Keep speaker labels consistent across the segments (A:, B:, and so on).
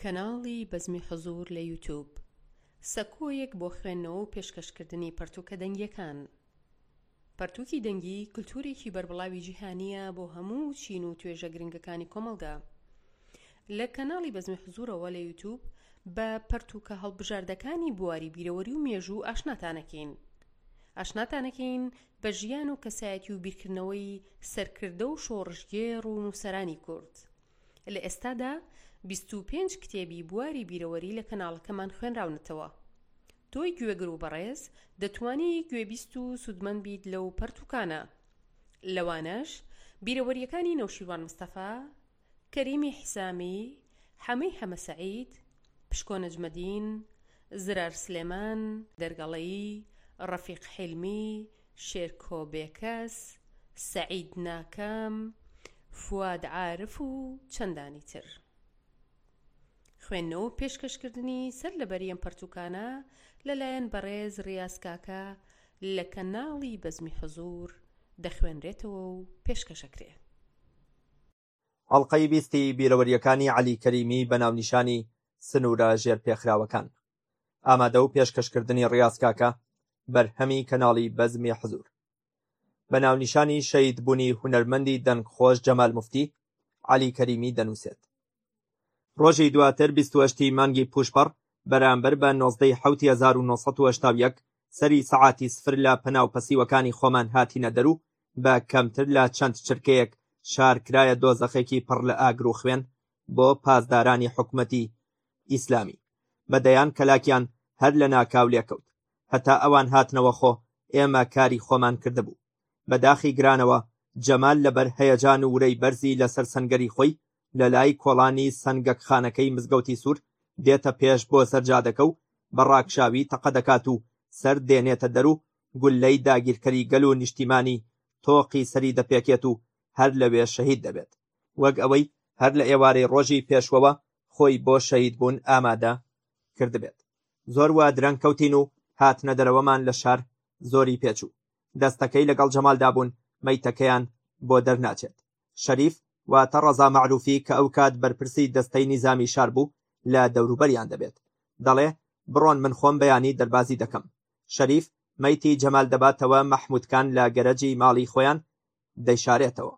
A: کەناڵی بەزمی حزوور لە یوتوب سەکۆیەک بۆ خوێندنەوە و پێشکەشکردنی پەرتووکە دەنگییەکان. پەرتووکی دەنگی کلتوورێکی بەربڵاوی جیهانییە بۆ هەموو چین و توێژە گرنگەکانی کۆمەڵگا. لە کەناڵی بەزمی حزوورەوە لە یوتوب بە پەرتووکە هەڵبژاردەکانی بواری بیرەوەری و مێژوو ئاشناتانەکەین. ئاشناتانەکەین بە ژیان و کەسایەتی و بیرکردنەوەی سەرکردە و شۆڕشگێڕ و نووسەرانی کورد. لە ئێستادا بیست و پێنج کتێبی بواری بیرەوەری لە کەناڵەکەمان خوێنراونەتەوە. تۆی گوێگر و بەڕێز دەتوانی گوێبیست و سوودمەند بیت لەو پەرتووکانە. لەوانەش بیرەوەرییەکانی نەوشیروان مستەفا، کەریمی حیسامی، حەمەی حەمە سەعید، پشکۆ نەجمەدین، زرار سلێمان، دەرگەڵەیی، ڕەفیق حیلمی، شێرکۆ بێکەس، سەعید ناکام، فواد عارف و چەندانی تر. خوێندنەوە و پێشکەشکردنی سەر لەبەری ئەم پەرتووکانە لەلایەن بەڕێز ڕیاز کاکە لە کەناڵی بەزمی حزوور دەخوێنرێتەوە و پێشکەشەکرێ.
B: ئەڵقەی بیستی بیرەوەرییەکانی عەلی کەریمی بە ناونیشانی سنوورە ژێرپێخراوەکان، ئامادە و پێشکەشکردنی ڕیاز کاکە، بەرهەمی کەناڵی بەزمی حزوور. بە ناونیشانی شەهیدبوونی هونەرمەندی دەنگخۆش جەمال موفتی، عەلی کەریمی دەنووسێت. ڕۆژی دواتر بیست و هەشت ی مانگی پووشپەڕ، بەرامبەر بە نۆزدە ی حەوتی هەزار و نۆ سەد و هەشتا و یەک، سەری سەعاتی سفر لە پەنا و پەسیوەکانی خۆمان هاتینە دەر و بە کەمتر لە چەند چرکەیەک شار کرایە دۆزەخێکی پڕ لە ئاگر و خوێن بۆ پاسدارانی حکومەتی ئیسلامی بە دەیان کەلاکیان هەر لە ناکاو لێکەوت هەتا ئەوان هاتنەوە خۆ ئێمە کاری خۆمان کردبوو بە داخی گرانەوە جەمال لەبەر هەیەجان و ورەی بەرزی لەسەر سەنگەری خۆی لە لای کۆڵانی سەنگەکخانەکەی مزگەوتی سوور دێتە پێش بۆ سەر جادەکە و بە ڕاکشاوی تەقە دەکات و سەر دێنێتە دەر و گوللەی داگیرکەری گەل و نیشتیمانی تۆقی سەری دەپێکێت و هەر لەوێ شەهید دەبێت وەک ئەوەی هەر لە ئێوارەی ڕۆژی پێشوەوە خۆی بۆ شەهید بوون ئامادە کردبێت. زۆر وا درەنگ کەوتین و هاتنە دەرەوەمان لە شار زۆری پێچوو. دەستەکەی لەگەڵ جەمالدا بوون مەیتەکەیان بۆ دەرناچێت. شەریف، واتە ڕەزا مەعروفی کە ئەو کات بەرپرسی دەستەی نیزامی شار بوو لە دەوروبەریان دەبێت. دەڵێ، بڕۆن من خۆم بەیانی دەربازی دەکەم. شەریف، مەیتی جەمال دەباتەوە مەحموودکان لە گەرەجی ماڵی خۆیان دەیشارێتەوە.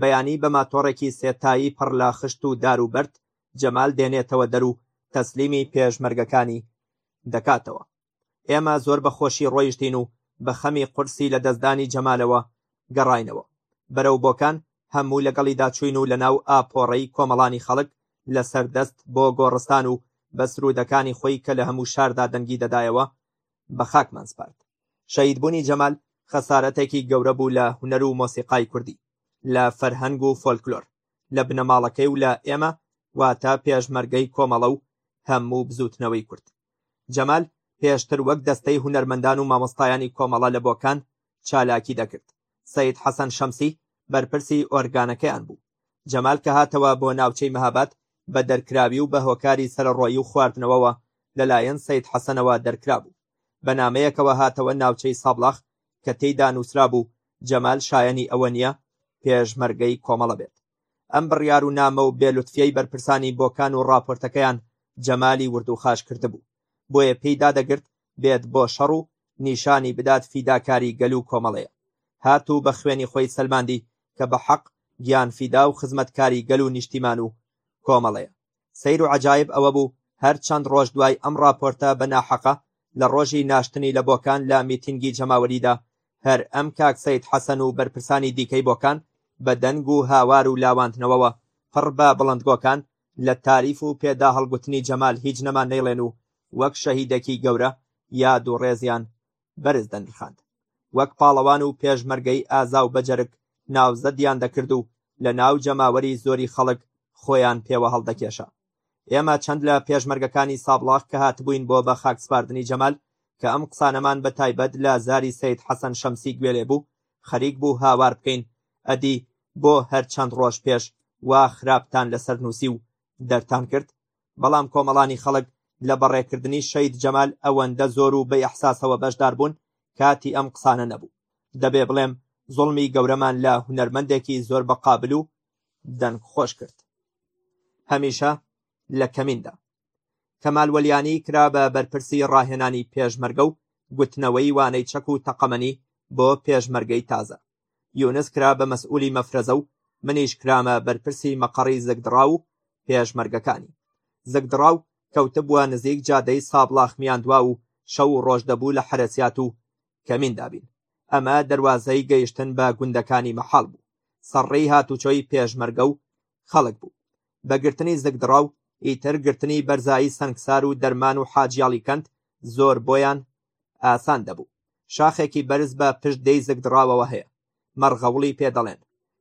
B: بەیانی بە ماتۆڕێکی سێ تایی پڕ لە خشت و دار و بەرد جەمال دێنێتەوە دەر و تەسلیمی پێشمەرگەکانی دەکاتەوە. ئێمە زۆر بە خۆشی ڕۆیشتین و بە خەمی قورسی لە دەستدانی جەمالەوە گەڕاینەوە بەرەو بۆکان هەموو لەگەڵیدا چوین و لە ناو ئاپۆڕەی کۆمەڵانی خەڵک لەسەر دەست بۆ گۆڕستان و بە سرودەکانی خۆی کە لە هەموو شاردا دەنگی دەدایەوە بە خاکمان سپارد شەیدبوونی جەمال خەسارەتێکی گەورە بوو لە هونەر و مۆسیقای کوردی لە فەرهەنگ و فۆلکلۆر لە بنەماڵەکەی و لە ئێمە واتە پێشمەرگەی کۆمەڵە و هەموو بزوتنەوەی کورد جەمال پێشتر وەک دەستەی هونەرمەندان و مامۆستایانی کۆمەڵە لە بۆکان چالاکی دەکرد سەید حەسەن شەمسی بەرپرسی ئۆرگانەکەیان بوو جەمال کە هاتەوە بۆ ناوچەی مەهاباد بە دەرکراوی و بە هۆکاری سەرڕۆیی و خواردنەوەوە لەلایەن سەید حەسەنەوە دەرکرا بوو بە نامەیەکەوە هاتەوە ناوچەی سابڵاخ کە تێیدا نووسرا بوو جەمال شایەنی ئەوە نییە پێشمەرگەی کۆمەڵە بێت ئەم بڕیار و نامە و بێ لوتفیەی بەرپرسانی بۆکان و ڕاپۆرتەکەیان جەمالی وردو خاش کردبوو بۆیە پێی دادەگرت بێت بۆ شەڕ و نیشانی بدات فیداکاری گەل و کۆمەڵەیە هات و بە خوێنی خۆی سەلماندی کە بە حەق گیان فیدا و خزمەتکاری گەل و نیشتیمان و کۆمەڵەیە سەیر و عەجایب ئەوە بوو هەر چەند ڕۆژ دوای ئەم ڕاپۆرتە بە ناحەقە لە ڕۆژی ناشتنی لە بۆکان لە میتینگی جەماوەریدا هەر ئەم کاک سەید حەسەن و بەرپرسانی دیکەی بۆکان بە دەنگ و هاوار و لاواندنەوەوە پڕ بە بڵندگۆکان لە تاریف و پێداهەڵگوتنی جەمال هیچ نەمان نەیڵێن و وەک شەهیدێکی گەورە یاد و ڕێزیان بەرز دەنرخاند وەک پاڵەوان و پێشمەرگەی ئازا و بەجەرگ ناوزەدیان دەکرد و لە ناو جەماوەری زۆری خەڵک خۆیان پێوە هەڵدەکێشا ئێمە چەند لە پێشمەرگەکانی سابڵاغ کە هاتبووین بۆ بە خاکسپاردنی جەمال کە ئەم قسانەمان بە تایبەت لە زاری سید حەسەن شەمسی گوێلێ بوو خەریک بوو هاوار بکەین ئەدی بۆ هەر چەند ڕۆژ پێش وا خراپتان لەسەر نووسی و دەرتان کرد بەڵام کۆمەڵانی خەڵک لە بەڕێکردنی شەید جەمال ئەوەندە زۆر و بە ئەحساسەوە بەشدار بوون کاتی ئەم قسانە نەبوو دەبێ بڵێم زڵمی گەورەمان لە هونەرمەندێکی زۆر بە قابل و دەنگ خۆش کرد هەمیشە لە کەمیندا کەمال وەلیانی کرا بە بەرپرسی ڕاهێنانی پێشمەرگە و گوتنەوەی وانەی چەک و تەقەمەنی بۆ پێشمەرگەی تازە یونس کرا بە مەسئولی مەفرەزە و منیش کرامە بەرپرسی مەقەڕی زگدڕاو و پێشمەرگەکانی زگدڕاو کەوتبووە نزیک جادەی سابڵاخ میاندواو و شەو و ڕۆژ دەبوو لە حەرەسیات و کەمین دابین ئەمە دەروازەی گەیشتن بە گوندەکانی مەحاڵ بوو سەرڕێی هاتوچۆی پێشمەرگە و خەڵک بوو بە گرتنی زگدڕاو ئیتر گرتنی بەرزایی سەنگسار و دەرمان و حاجیاڵی کەند زۆر بۆیان ئاسان دەبوو. شاخێکی بەرز بە پشت دەیزک دڕاوەوە هەیە. مەڕغەوڵی پێ دەڵێن.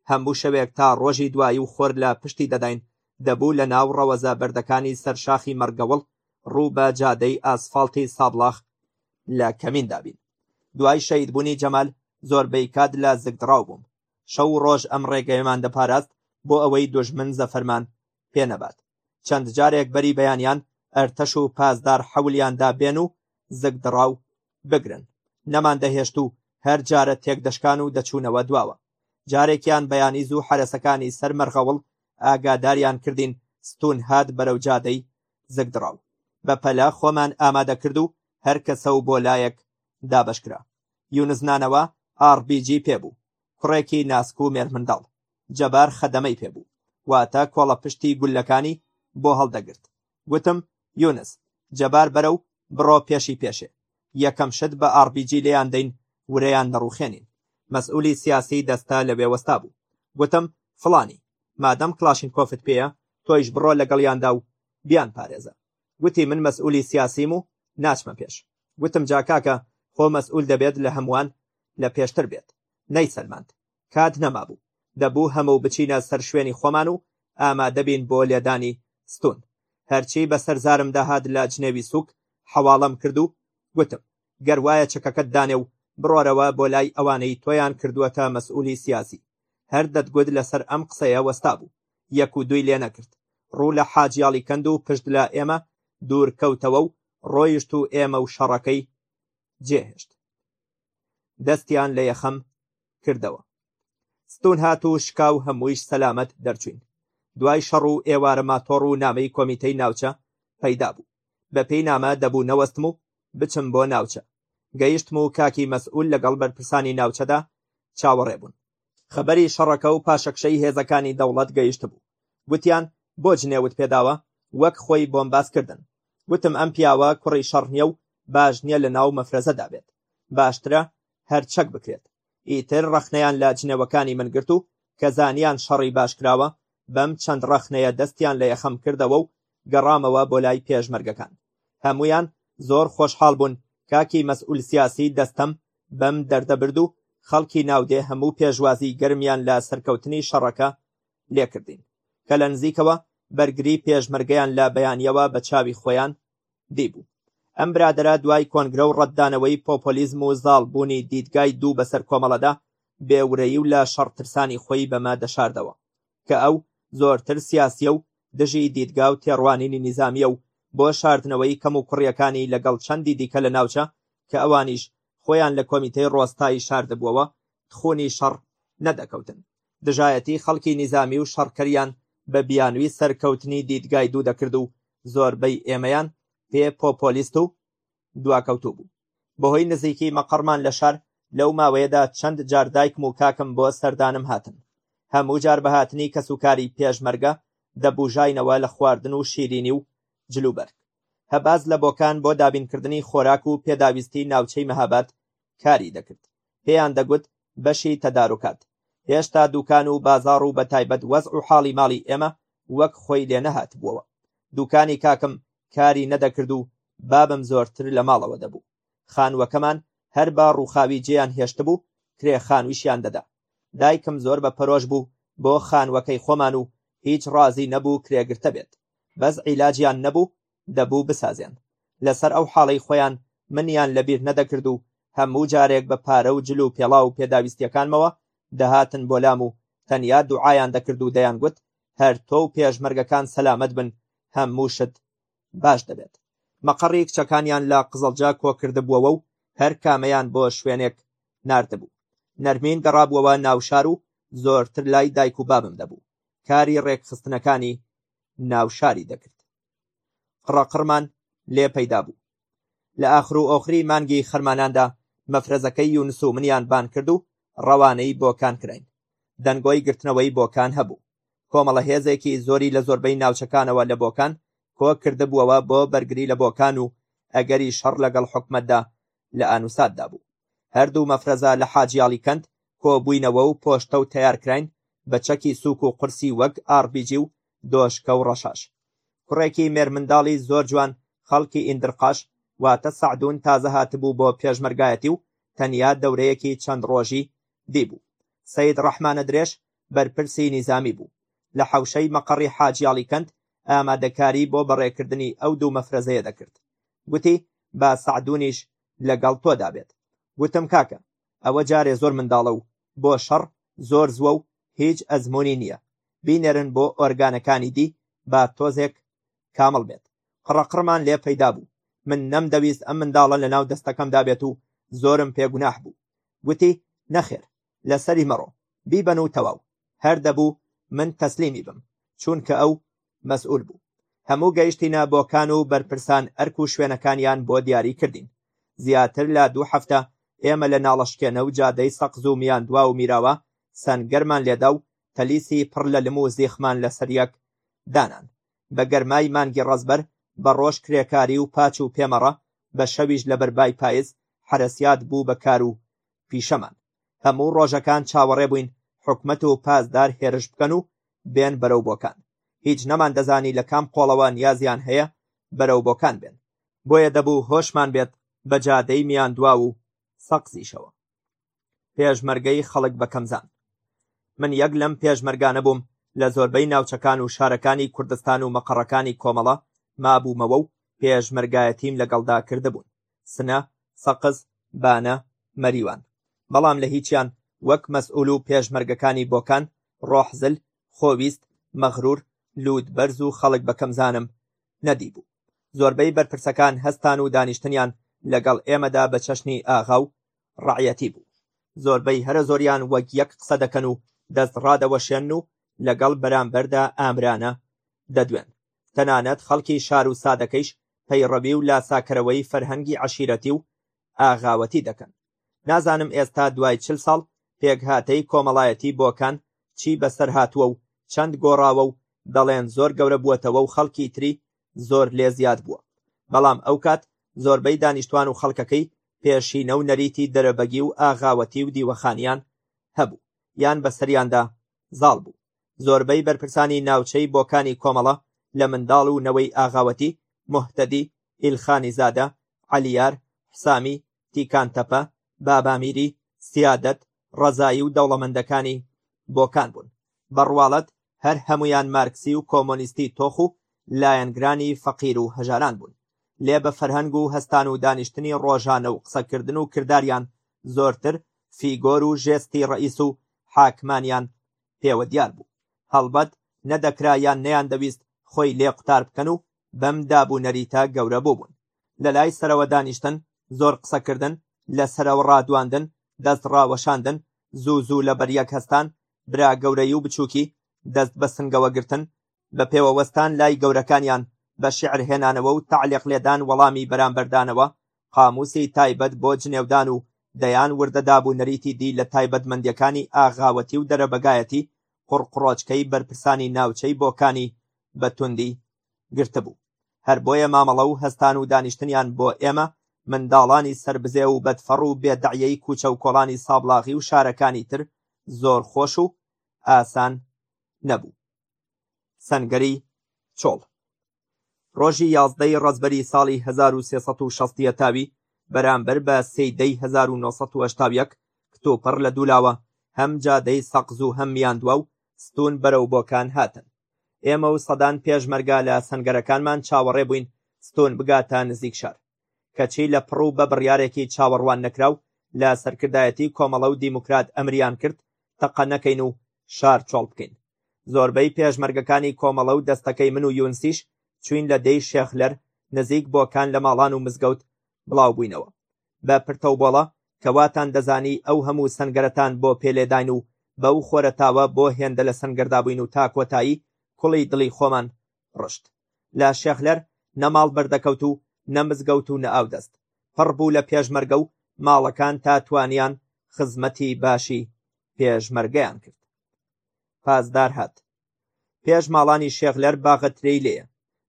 B: هەموو شەوێک تا ڕۆژی دوایی و خۆر لە پشتی دەداین، دەبوو لە ناو ڕەوەزە بەردەکانی سەر شاخی مەڕگەوڵ ڕوو بە جادەی ئاسفاڵتی سابڵاخ لە کەمیندا بین. دوای شەهیدبوونی جەمال زۆربەی کات لە زگدڕاو بووم. شەو و ڕۆژ ئەم ڕێگەیەمان دەپاراست بۆ ئەوەی دوژمن زەفەرمان پێنەبات چەند جارێک بەری بەیانیان ئەرتەش و پاسدار حەولیاندا بێن و زگدڕاو بگرن نەمان دەهێشت و هەر جارە تێک دەشکان و دەچوونەوە دواوە جارێکیان بەیانی زوو حرەسەکانی سەر مەرغەوڵ ئاگاداریان کردین ستون هات بەرەو جادەی زگدڕاو بە پەلە خۆمان ئامادە کرد و هەر کەسە و بۆ لایەک دابشکرا یونزنانەوە ئاڕبیجی پێبوو کوڕێکی ناسک و مێرمنداڵ جەبار خەدەمەی پێ بوو، واتە کۆڵەپشتی گوللەکانی بۆ هەڵدەگرت. گوتم، یونس، جەبار بەرە و بڕۆ پێشی پێشێ. یەکەم شت بە ئاڕبیجی لێیان دەین، ورەیان دەڕووخێنین. مەسئوولی سیاسیی دەستە لەوێ وەستا بوو. گوتم، فڵانی، مادەم کڵاشینکۆفت پێیە، تۆیش بڕۆ لەگەڵیاندا و بیانپارێزە. گوتی، من مەسئوولی سیاسییم و ناچمە پێش. گوتم، جا کاکە، خۆ مەسئوول دەبێت لە هەمووان لە پێشتر بێت. نەیسەلماند. کات نەمابوو دەبوو هەموو بچینە سەر شوێنی خۆمان و ئامادەبین بۆ لێدانی ستون هەرچی بەسەر زارم داهات لە جنێوی سوک حەواڵەم کرد و گوتم گەر وایە چەکەکەت دانێ و بڕۆرەوە بۆ لای ئەوانەی تۆیان کردووەتە مەسئولی سیاسی هەر دەتگوت لەسەر ئەم قسەیە وەستا بوو یەک و دووی لێ نەکرد ڕوو لە حاجیاڵی کەند و پشت لە ئێمە دوور کەوتەوە و ڕۆیشت و ئێمە و شەڕەکەی جێهێشت دەستیان لە یەخەم کردەوە ستون هات و شکاو هەموویش سەلامەت دەرچوین دوای شەڕ و ئێوارە ماتۆڕ و نامەی کۆمیتەی ناوچە پەیدا بوو بە پێی نامە دەبوو نەوەستم و بچم بۆ ناوچە گەیشتم و کاکی مەسئول لەگەڵ بەرپرسانی ناوچەدا چاوەڕێ بوون خەبەری شەڕەکە و پاشەکشەی هێزەکانی دەوڵەت گەیشتبوو، گوتیان بۆ جنێوت پێداوە، وەک خۆی بۆمباس کردن، گوتم ئەم پیاوە کوڕی شەڕ نیە و باش نیە لە ناو مەفرەزەدا بێت، باشترە هەر چەک بکرێت، ئیتر ڕەخنەیان لە جنێوەکانی من گرت و کە زانیان شەڕی باش کراوە، بەم چەند ڕەخنەیە دەستیان لە یەخەم کردەوە و گەڕامەوە بۆ لای پێشمەرگەکان هەموویان زۆر خۆشحاڵ بوون کاکی مەسئول سیاسی دەستەم بەم دەردە برد و خەڵکی ناودێ هەموو پێشوازی گەرمیان لە سەرکەوتنی شەڕەکە لێکردین کە لە نزیکەوە بەرگری پێشمەرگەیان لە بەیانیەوە بە چاوی خۆیان دیبوو ئەم برادرە دوای کۆنگرە و ڕەتدانەوەی پۆپۆلیزم و زاڵبوونی دیدگای دوو بەسەر کۆمەڵەدا بێورەی و لە شەڕترسانی خۆی بەمە دەشاردەوە کە ئەو زۆرتر سیاسییە و دژی دیدگا و تێڕوانینی نیزامییە و بۆ شاردنەوەی کەموکوڕییەکانی لەگەڵ چەندی دیکە لە ناوچە کە ئەوانیش خۆیان لە کۆمیتەی ڕۆستایی شاردبووەوە تخونی شەڕ نەدەکەوتن دژایەتی خەڵکی نیزامی و شەڕکەریان بە بیانوی سەرکەوتنی دیدگای دوو دەکرد و زۆربەی ئێمەیان پێ پۆپۆلیست و دواکەوتوو بوو بەهۆی نزیکی مەقەڕمان لە شار لەو ماوەیەدا چەند جار دایکم و کاکم بۆ سەردانم هاتن هەموو جار بەهاتنی کەسوکاری پێشمەرگە دەبوژاینەوە لە خواردن و شیرینی و جلوبەرگ هەباز لە بۆکان بۆ دابینکردنی خۆراک و پێداویستی ناوچەی مەهاباد کاری دەکرد پێیان دەگوت بەشی تەداروکات هێشتا دوکان و بازار و بەتایبەت وەزع و حاڵی ماڵی ئێمە وەک خۆی لێ نەهاتبووەوە دوکانی کاکم کاری نەدەکرد و بابم زۆرتر لە ماڵەوە دەبوو خانوەکەمان هەر بە ڕووخاوی جێیان هێشتبوو کرێ خانویشیان دەدا دایکم زۆر بە پەرۆش بوو بۆ خانوەکەی خۆمان و هیچ ڕازی نەبوو کرێگرتە بێت بەس عیلاجیان نەبوو دەبوو بسازێن، لەسەر ئەو حاڵەی خۆیان منیان لەبیر نەدەکرد و هەموو جارێک بە پارە و جل و پێڵاو و پێداویستییەکانمەوە دەهاتن بۆ لام و تەنیا دوعایان دەکرد و دەیانگوت هەر تۆ و پێشمەرگەکان سەلامەت بن هەموو شت باش دەبێت. مەقەڕی کچەکانیان لە قزڵجە کۆ کردبووەوە و هەر کامەیان بۆ شوێنێک ناردبوو. نەرمین گەڕابووەوە ناو شار و زۆرتر لای دایک و بابم دەبوو، کاری ڕێکخستنەکانی ناو شاری دەکرد. قڕەقڕمان لێ پەیدا بوو. لە ئاخر و ئۆخری مانگی خەرماناندا مەفرەزەکەی یونس و منیان بان کرد و ڕەوانەی بۆکان کراین. دەنگۆی گرتنەوەی بۆکان هەبوو. کۆمەڵە هێزێکی زۆری لە زۆربەی ناوچەکانەوە لە بۆکان کۆ کردبووەوە بۆ بەرگری لە بۆکان و ئەگەری شەڕ لەگەڵ حکومەتدا لە ئانوساتدا بوو. هەردوو مەفرەزە لە حاجیاڵی کەند کۆبووینەوە و پۆشتە و تەیار کراین بە چەکی سووک و قورسی وەک ئاڕبیجی و دۆشکە و ڕەشاش. کوڕێکی مێرمنداڵی زۆر جوان خەڵکی ئیندرقاش واتە سەعدوون تازە هاتبوو بۆ پێشمەرگایەتی و تەنیا دەورەیەکی چەند ڕۆژی دیبوو. سەید ڕەحمانەدرێژ بەرپرسی نیزامی بوو، لە حەوشەی مەقەڕی حاجی ئاڵیکەند ئامادەکاری بۆ بەڕێکردنی ئەو دوو مەفرەزەیە دەکرد. گوتی، با سەعدوونیش لەگەڵ تۆدا بێت. گوتم، کاکە، ئەوە جارێ زۆر منداڵە و بۆ شەڕ زۆر زووە و هیچ ئەزموونی نییە، بینێرن بۆ ئۆرگانەکانی دی با تۆزێک کامڵ بێت. قڕەقڕمان لێ پەیدا بوو. من نەمدەویست ئەم منداڵە لەناو دەستەکەمدا بێت و زۆرم پێ گوناح بوو. گوتی، نەخێر، لەسەری مەڕۆ بیبەن و تەواو هەر دەبوو من تەسلیمی بم چونکە ئەو مەسئول بوو هەموو گەیشتینە بۆکان و بەرپرسان ئەرک و شوێنەکانیان بۆ دیاری کردین زیاتر لە دوو هەفتە ئێمە لە ناڵەشکێنە و جادەی سەقز و میاندوا و میراوە سەنگەرمان لێدا و تەلیسی پڕ لە لم و زیخمان لەسەر یەک دانان بە گەرمای مانگی ڕەزبەر بە ڕۆژ کرێکاری و پاچ و پێمەڕە بە شەویش لەبەر بای پایز حەرەسیات بوو بە کار و پیشەمان هەموو ڕۆژەکان چاوەڕێ بووین حکومت و پاسدار هێرش بکەن و بێن بەرەو بۆکان هیچ نەمان دەزانی لە کام قۆڵەوە نیازیان هەیە بەرەو بۆکان بێن بۆیە دەبوو هۆشمان بێت بە جادەی میان دوا و سەقزیشەوە پێشمەرگەی خەڵک بە کەمزان من یەک لەم پێشمەرگانە بووم لە زۆربەی ناوچەکان و شارەکانی کوردستان و مەقەڕەکانی کۆمەڵە مابوومەوە و پێشمەرگایەتیم لەگەڵدا کردبوون سنە، سەقز، بانە، مەریوان، بەڵام لە هیچیان وەک مەسعول و پێشمەرگەکانی بۆکان، ڕۆحزل، خۆویست، مەغرور، لووت بەرز و خەڵک بەکەمزانم نەدیبوو. زۆربەی بەرپرسەکان هەستان و دانیشتنیان لەگەڵ ئێمەدا بە چەشنی ئاغا و ڕەعیەتی بوو. زۆربەی هەرە زۆریان وەک یەک قسە دەکەن و دەست ڕادەوەشێنن و لەگەڵ بەرامبەردا ئامرانە دەدوێن. تەنانەت خەڵکی شارو سادەکەیش پەیڕەوی و لاساکەرەوەی فەرهەنگی عەشیرەتی و ئاغاوەتی دەکەن. نازانم ئێستا دوای چل ساڵ پێکهاتەی کۆمەڵایەتی بۆکان چی بەسەر هاتووە و چەند گۆڕاوە و دەڵێن زۆر گەورە بووەتەوە و خەڵکی تری زۆر لێ زیاد بووە بەڵام ئەوکات زۆربەی دانیشتوان و خەڵکەکەی پێشینە و نەریتی دەرەبەگی و ئاغاوەتی و دیوەخانیان هەبوو یان بەسەریاندا زاڵ بوو. زۆربەی بەرپرسانی ناوچەی بۆکانی کۆمەڵە لە منداڵ و نەوەی ئاغاوەتی، موهتەدی، ئیلخانی زادە، عەلیار، حسامی، تیکانتەپە، بابامیری، سیادەت، ڕەزایی و دەوڵەمەندەکانی بۆکان بوون. بە ڕواڵەت هەر هەموویان مارکسی و کۆمۆنیستی تۆخ و لایەنگرانی فەقیر و هەژاران بوون. لێ بە فەرهەنگ و هەستان و دانیشتنی ڕۆژانە و قسەکردن و کرداریان زۆرتر فیگۆر و ژێستی ڕەئیس و حاکمانیان پێوە دیار بوو. هەڵبەت نەدەکرا یان نەیاندەویست خۆی لێ قوتار بکەن و بەم داب و نەریتە گەورە بووبوون. لە لای سەرەوە دانیشتن، زۆر قسە کردن، لە سەرەوە ڕادواندن، دەست ڕاوەشاندن، زوو زوو لە بەریەک هەستان، برا گەورەی و بچووکی، دەست بە سنگەوە گرتن، بە پێوە وەستان لای گەورەکانیان بە شیعر هێنانەوە و تەعلیق لێدان وەڵامی بەرامبەردانەوە، قامووسی تایبەت بۆ جنێودان و دەیان وردە داب و نەریتی دی لە تایبەتمەندیەکانی ئاغاوەتی و دەرەبەگایەتی قوڕقوڕۆچکەی بەرپرسانی ناوچەی بۆکانی بە توندی گرتبوو. هەر بۆیە مامەڵە و هەستان و دانیشتنیان بۆ ئێمە منداڵانی سەربزێو و بەدفەڕ و بێ دەعیەی کووچە و کۆڵانی سابڵاغی و شارەکانی تر زۆر خۆش و ئاسان نەبوو. سەنگەری چۆڵ ڕۆژی یازدەی ڕەزبەری ساڵی 1360 تاوی بەرامبەر بە سیدەی 1970 کتۆپڕ لە دوولاوە هەم جادەی سەقز و هەم میاندوا و ستون بەرەو بۆکان هاتن ئێمە و سەدان پێشمەرگا لە سنگەرەکانمان چاوەڕێ بووین ستۆن بگاتە نزیک شار کەچی لە پڕ و بە بڕیارێکی چاوەڕوان نەکراو لە سەرکردایەتی کۆمەڵە و دیموکرات ئەمریان کرد تەقە نەکەین و شار چۆڵ بکەین. زۆربەی پێشمەرگەکانی کۆمەڵە و دەستەکەی من و یونسیش چوین لە دێی شێخلەر نزیک بۆکان لە ماڵان و مزگەوت بڵاو بوینەوە بە پرتەوبۆڵە کە واتان دەزانی ئەو هەموو سەنگەرەتان بۆ پێ لێداین و بەو خۆرەتاوە بۆ هێندە لە سەنگەردا بوین و تا کۆتایی کوڵی دڵی خۆمان ڕشت لە شێخلەر نە ماڵ بەردەکەوت و نە مزگەوت و نە ئاودەست پڕ بوو لە پێشمەرگە و ماڵەکان تا توانیان خزمەتی باشی پێشمەرگەیان کرد پازدار هات پێش ماڵانی شێخلەر باغە ترێی لێیە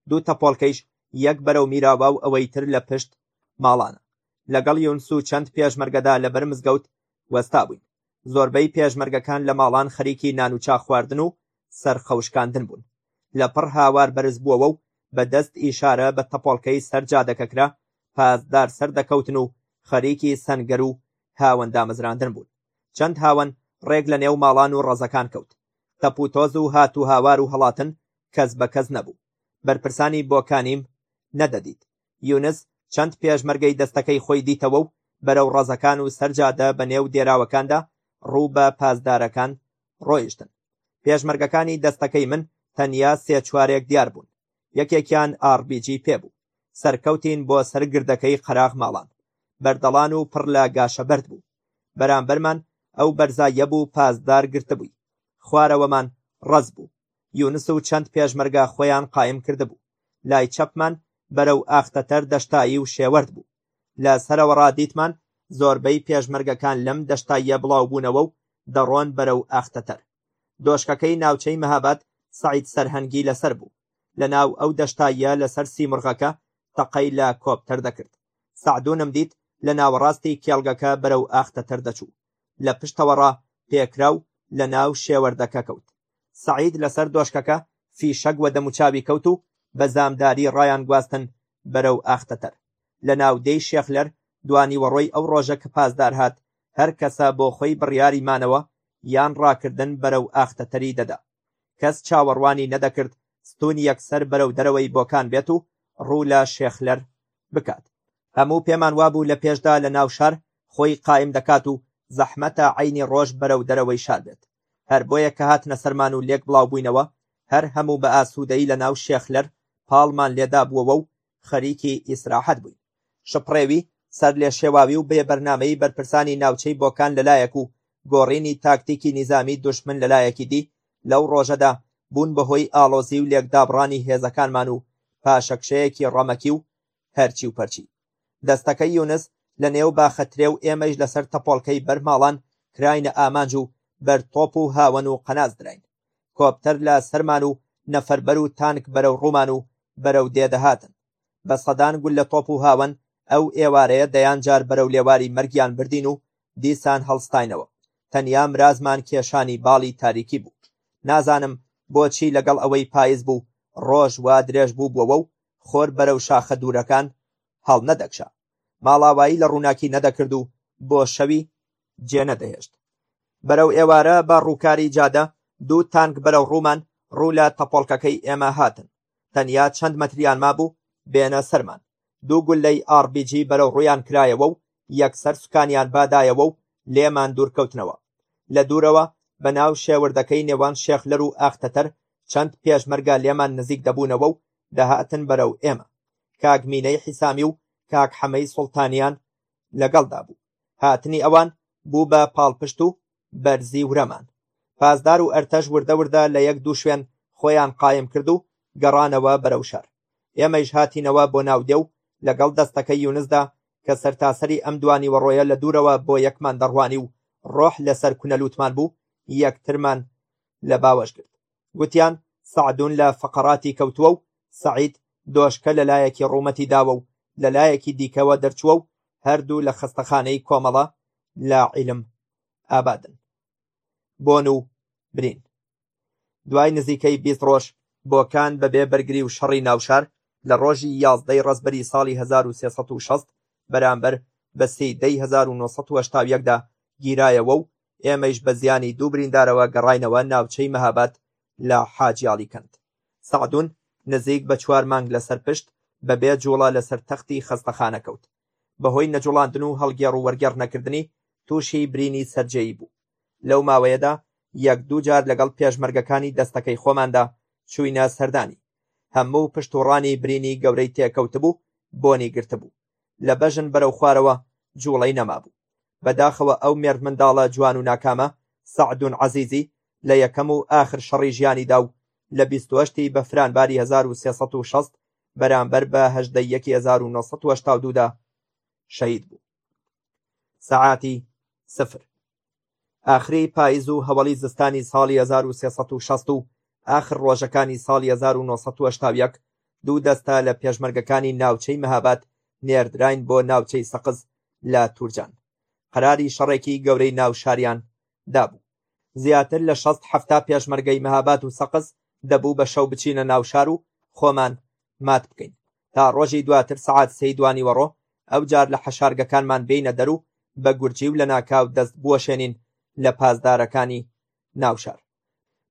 B: دوو تەپۆڵکەیش یەک بەرەو میراوا و ئەوەی تر لە پشت ماڵانە لەگەڵ یونس و چەند پێشمەرگەدا لەبەر مزگەوت وەستا بووین زۆربەی پێشمەرگەکان لە ماڵان خەریکی نان و چا خواردن و سەرخەوشکاندن بوون. لەپڕ هاوار بەرز بووەوە و بە دەست ئیشارە بە تەپۆڵکەی سەر جادەکە کرا، پاسدار سەر دەکەوتن و خەریکی سەنگەر و هاوەن دامەزراندن بوون. چەند هاوەن ڕێک لە نێو ماڵان و ڕەزەکان کەوت. تەپ و تۆز و هات و هاوار و هەڵاتن کەس بە کەس نەبوو. بەرپرسانی بۆکانیم نەدەدیت. یونس چەند پێشمەرگەی دەستەکەی خۆی دیتەوە و بەرەو ڕەزەکان و سەر جادە بە نێو دێراوەکاندا ڕوو بە پاسدارەکان ڕۆیشتن. پێشمەرگەکانی دەستەکەی من تەنیا سێ چوارێک دیار بوون. یەکێکیان RPG پێ بوو. سەرکەوتین بۆ سەر گردەکەی قەراغ ماڵان. بەردەڵان و پڕ لە گاشە بەرد بوو. بەرامبەرمان ئەو بەرزاییە بوو پاسدار گرتبووی. خوارەوەمان ڕەز بوو. یونس و چەند پێشمەرگە خۆیان قایم کردبوو، لای چەپمان بەرەو ئاختەتەر دەشتایی و شێوەرد بوو، لە سەرەوەڕا دیتمان زۆربەی پێشمەرگەکان لەم دەشتاییە بڵاوبوونەوە و دەڕۆن بەرەو ئاختەتەر. دۆشکەکەی ناوچەی مهاباد سەعید سەرهەنگی لەسەر بوو، لەناو ئەو دەشتاییە لەسەر سیمرغەکە تەقەی لە کۆپتەر دەکرد. سەعدونم دیت لە ناوەڕاستی کێڵگەکە بەرەو ئاختەتەر دەچوو، لە پشتەوەڕا پێکرا و لەناو شێوەردەکە کەوت. سەعید لەسەر دۆشکەکە فیشەک وە دەموچاوی کەوت و بە زامداری ڕایانگواستن بەرەو ئاختەتەر. لە ناو دێی شێخلەر دوانیوەڕۆی ئەو ڕۆژە کە پاسدار هات، هەر کەسە بۆ خۆی بڕیاری مانەوە یان ڕاکردن بەرەو ئاختەتەری دەدا. کەس چاوەڕوانی نەدەکرد ستوون یەکسەر بەرەو دەرەوەی بۆکان بێت و ڕوو لە شێخلەر بکات. هەموو پێمان وابوو لە پێشدا لە ناو شار خۆی قایم دەکات و زەحمەتە عەینی ڕۆژ بەرەو دەرەوەی شار بێت. هەر بۆیە کە هاتنە سەرمان و لێک بڵاو بووینەوە هەر هەموو بە ئاسوودەیی لەناو شێخلەر پاڵمان لێدابووەوە و خەریکی ئیسراحەت بووین. شپڕێوی، سەرلێشێواوی و بێبەرنامەیی بەرپرسانی ناوچەی بۆکان لە لایەک و گۆڕینی تاکتیکی نیزامی دوژمن لە لایەکی دی، لەو ڕۆژەدا بوون بە هۆی ئاڵۆزی و لێکدابڕانی هێزەکانمان و پاشەکشەیەکی ڕەمەکی و هەرچی و پەرچی دەستەکەی یونس لە نێو باخە ترێ و ئێمەیش لەسەر تەپۆڵکەی بەر ماڵان کراینە ئامانج و بەر تۆپ و هاوەن و قەناس دراین کۆپتەر لە سەرمان و نەفەربەر و تانک بەرەو ڕوومان و بەرەو دێ دەهاتن بە سەدان گول لە تۆپ و هاوەن ئەو ئێوارەیە دەیان جار بەرەو لێواری مەرگیان بردین و دیسان هەڵستاینەوە تەنیا مرازمان کێشانی باڵی تاریکی بوو نازانم بۆچی لەگەڵ ئەوەی پایز بوو ڕۆژ وا درێژ بوو بووەوە و خۆر بەرەو شاخە دوورەکان هەڵنەدەکشا، ماڵاوایی لە ڕووناکی نەدەکرد و بۆ شەوی جێنەدەهێشت. بەرەو ئێوارە بە ڕووکاری جادە دوو تانک بەرەو ڕوومان ڕوو لە تەپۆڵکەکەی ئێمە هاتن، تەنیا چەند مەتریان مابوو بێنە سەرمان، دوو گوللەی ئاڕ بی جی بەرەو ڕوویان کرایەوە و یەکسەر سوکانیان بادایەوە و لێمان دوورکەوتنەوە. لە دوورەوە بەناو شێوردەکەی نێوان شێخلەر و ئاختەتەر چەند پێشمەرگە لێمان نزیک دەبوونەوە و دەهاتن بەرەو ئێمە، کاک مینەی حیسامی و کاک حەمەی سوڵتانیان لەگەڵدا بوو، هاتنی ئەوان بوو بە پاڵپشت و بەرزی ورەمان. پاسدار و ئەرتەش وردە وردە لە یەک دوو شوێن خۆیان قایم کرد و گەڕانەوە بەرەو شار. ئێمەیش هاتینەوە بۆ ناودێ و لەگەڵ دەستەکەی یونسدا کە سەرتاسەری ئەم دوانیوەڕۆیە لە دوورەوە بۆ یەکمان دەڕوانی و ڕۆح لەسەر کونەلووتمان بوو، یەکترمان لە باوەش گرت. وتیان سەعدون لە فەقەراتی کەوتووە و سەعید دۆشکە لە لایەکی ڕوومەتی داوە و لە لایەکی دیکەوە دەرچووە و هەردوو لە خەستەخانەی کۆمەڵە لە عیلم ئابادن بۆن و برین دوای نزیکەی بیست ڕۆژ بۆکان بەبێ بەرگری و شەڕی ناوشار لە ڕۆژی یازدەی ڕەزبەری ساڵی 1360 بەرامبەر بە سیدەی 1970دا گیرایەوە و ئێمەیش بە زیانی دوو بریندارەوە گەڕاینەوە ناوچەی مەهاباد لە حاجی عەلی کەند سەعدون، نزیک بە چوار مانگ لەسەر پشت بەبێ جووڵە لەسەر تەختی خەستەخانە کەوت، بەهۆی نەجوڵاندن و هەڵگێڕ و وەرگێڕ نەکردنی تووشی برینی سەرجێیی بوو، لەو ماوەیەدا یەک دوو جار لەگەڵ پێشمەرگەکانی دەستەکەی خۆماندا چووینە سەردانی، هەموو پشتوڕانی برینی گەورەی تێکەوتبوو، بۆنی گرتبوو. لە بەژن بەرەو خوارەوە جوڵەی نەمابوو. بەداخەوە ئەو مێردمنداڵە جوان و ناکامە سەعدون عەزیزی لە یەکەم و ئاخر شەڕی ژیانیدا و لە بیست و هەشت ی بەفرانباری هەزار و سێ سەد و شەست بەرامبەر بە هەژدە ی یەکی هەزار و نۆ سەد و هەشتا و دوو دا شەهید بوو. سەعاتی سفر. ئاخری پایز و هەوەڵی زستانی ساڵی هەزار و سێ سەد و شەست و ئاخر ڕۆژەکانی ساڵی هەزار و نۆ سەد و هەشتا و یەک دوو دەستە لە پێشمەرگەکانی ناوچەی مەهاباد نێردراین بۆ ناوچەی سەقز لە تورجان قەراری شەڕێکی گەورەی ناو شاریان دابوو زیاتر لە شەست حەفتا پێشمەرگەی مەهاباد و سەقز دەبوو بە شەو بچینە ناو شار و خۆمان مات بکەین تا ڕۆژی دواتر سەعات سێی دوانیوەڕۆ ئەوجار لە حەشارگەکانمان بێینە دەر و بە گورجی و لەناکاو دەست بوەشێنین لە پاسدارەکانی ناوشار.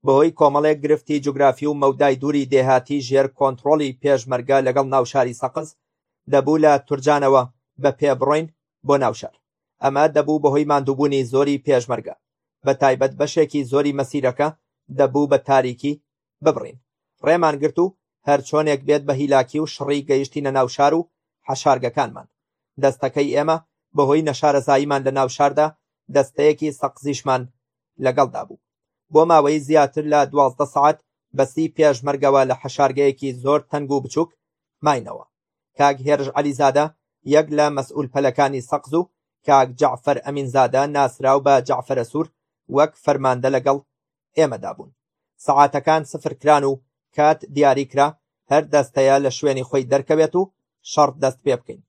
B: بەهۆی کۆمەڵێک گرفتی جوگرافی و مەودای دووری دێهاتی ژێر کۆنتڕۆڵی پێشمەرگە لەگەڵ ناوشاری سەقز، دەبوو لە تورجانەوە بە پێ بڕۆین بۆ ناوشار. ئەمە دەبوو بەهۆی ماندووبوونی زۆری پێشمەرگە، بەتایبەت بەشێکی زۆری مەسیرەکە دەبوو بە تاریکی ببڕین، ڕێمان گرت و هەرچۆنێک بێت بە هیلاکی و شڕی گەیشتینە ناو شار و حەشارگەکانمان. دەستەکەی ئێمە بەهۆی نەشارەزاییمان لە ناو شاردا دەستەیەکی سەقزیشمان لەگەڵدا بوو. بۆ ماوەی زیاتر لە دوازدە سەعات بە سی پێشمەرگەوە لە حەشارگەیەکی زۆر تەنگ و بچووک ماینەوە. کاک هێرش عەلیزادە یەک لە مەسئول پەلەکانی سەقز و کاک جەعفەر ئەمینزادە ناسراو بە جەعفەرە سوور وەک فەرماندە لەگەڵ ئێمەدا بوون سەعاتەکان سفر کران و کات دیاری کرا هەر دەستەیە لە شوێنی خۆی دەرکەوێت و شەڕ دەست پێ بکەین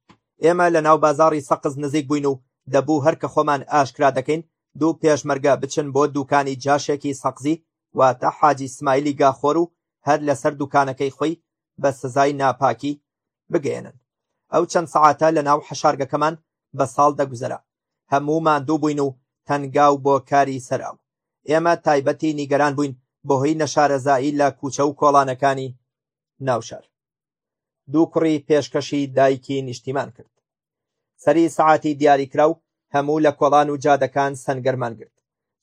B: ئێمە لە ناو بازاری سەقز نزیک بووین و دەبوو هەر کە خۆمان ئاشکرا دەکەین دوو پێشمەرگە بچن بۆ دوکانی جاشێکی سەقزی واتە حاجی سمایلی گاخۆر و هەر لەسەر دوکانەکەی خۆی بە سزای ناپاکی بگەێنن ئەو چەند سەعاتە لە ناو حەشارگەکەمان بە ساڵ دەگوزەرا هەموو ماندوو بووین و تەنگاو بۆ کاری سەراو ئێمە تایبەتی نیگەران بووین بەهۆی نەشارەزایی لە کوچە و کۆڵانەکانی ناوشار دوو کوڕی پێشکەشی دایکی نیشتیمان کرد سەری سعاتی دیاریکراو هەموو لە کۆڵان و جادەکان سەنگەرمان گرت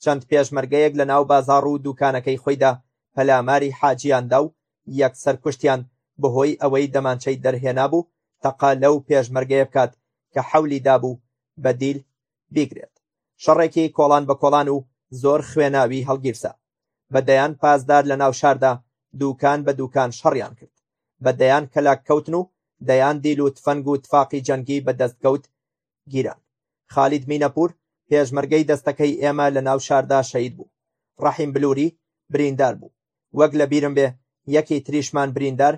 B: چەند پێشمەرگەیەک لە ناو بازاڕ و دوکانەکەی خۆیدا پەلاماری حاجیاندا و یەکسەر کوشتیان بەهۆی ئەوەی دەمانچەی دەرهێنابوو تەقە لەو پێشمەرگەیە بکات کە حەولی دابوو بە دیل بیگرێت. شەڕێکی کۆڵان بە کۆڵان و زۆر خوێناوی هەڵگیرسا. بە دەیان پاسدار لە ناو شاردا دووکان بە دووکان شەڕیان کرد. بە دەیان کەلاک کەوتن و دەیان دیل و تفەنگ و تفاقی جەنگی بە دەست کەوت گیران خالید مینەپوور پێشمەرگەی دەستەکەی ئێمە لە ناو شاردا شەهید بوو ڕەحیم بلووری بریندار بوو وەک لە بیرم بێ یەکی تریشمان بریندار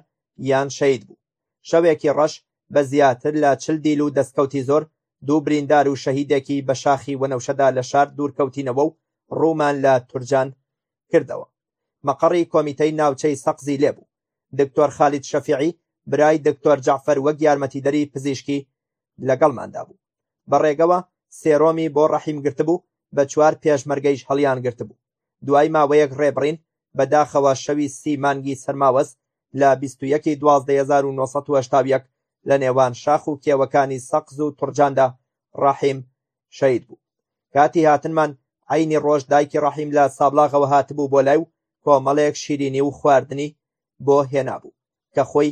B: یان شەهید بوو شەوێکی ڕەش بە زیاتر لە چل دیل و دەستکەوتی زۆر دوو بریندار و شەهیدێکی بە شاخی وەنەوشەدا لە شار دوورکەوتینەوە و ڕوومان لە تورجان کردەوە مەقەڕی کۆمیتەی ناوچەی سەقزی لێبوو دکتۆر خالید شەفیعی برای دکتۆر جەعفەر وەک یارمەتیدەری پزیشکی لەگەڵماندا بوو. بە ڕێگەوە سێرۆمی بۆ ڕەحیم گرتبوو، بە چوار پێشمەرگەیش هەڵیانگرتبوو. دوای ماوەیەک ڕێبڕین، بەداخەوە شەوی سی مانگی سەرماوەز لە بیست و یەک ی دوازدە هەزار و نۆ سەد و هەشتا و یەک لە نێوان شاخ و کێوەکانی سەقز و تڕجاندا ڕەحیم شەهید بوو. کاتی هاتنمان عەینی ڕۆژ دایکی ڕەحیم لە سابڵاغەوە هاتبوو بۆ لای و کۆمەڵێک شیرینی و خواردنی بۆ هێنابوو. کە خۆی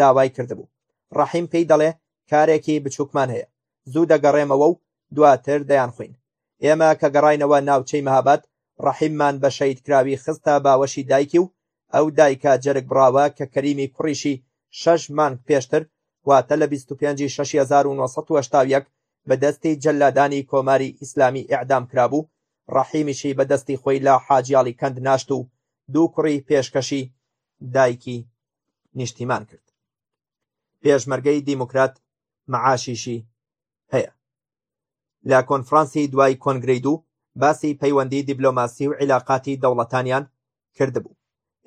B: داوای کردبوو. ڕەحیم پێی دەڵێ کارێکی بچووکمان هەیە، زوو دەگەڕێمەوە و دواتر دەیانخۆین. ئێمە کە گەڕاینەوە ناوچەی مەهاباد، ڕەحیممان بە شەهیدکراوی خستە باوەشی دایکی و ئەو دایکە جەرگ بڕاوە کە کەریمی کوڕیشی شەش مانگ پێشتر واتە لە بیست و پێنجی شەشی هەزار و نۆ سەد و هەشتا و یەک بە دەستی جەلادانی کۆماری ئیسلامی ئیعدام کرابوو، ڕەحیمیشی بە دەستی خۆی لە حاجیاڵی کەند ناشت و دوو کوڕی پێشکەشی دایکی نیشتیمان کرد پێشمەرگەی دیموکرات مەعاشیشی هەیە لە کۆنفرانسی دوای کۆنگرەی دوو باسی پەیوەندی دیبلۆماسی و عیلاقاتی دەوڵەتانیان کردبوو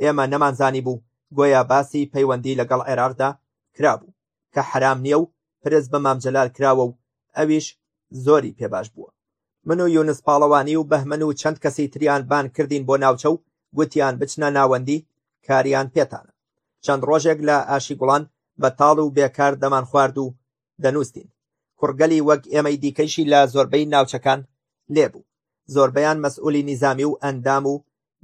B: ئێمە نەمانزانی بوو گۆیا باسی پەیوەندی لەگەڵ عێراقدا کرابوو کە حەرام نییە و پرس بە مام جەلال کراوە و ئەویش زۆری پێ باش بووە من و یونس پاڵەوانی و بەهمن و چەند کەسی تریان بان کردین بۆ ناوچە و گوتیان بچنە ناوەندی کاریان پێتانە چەند ڕۆژێک لە ئاشی گوڵان بە تاڵ و بێکار دەمان خوارد و دەنووسین کوڕگەلی وەک ئێمەی دیکەیشی لە زۆربەی ناوچەکان لێبوو زۆربەیان مەسئولی نیزامی و ئەندام و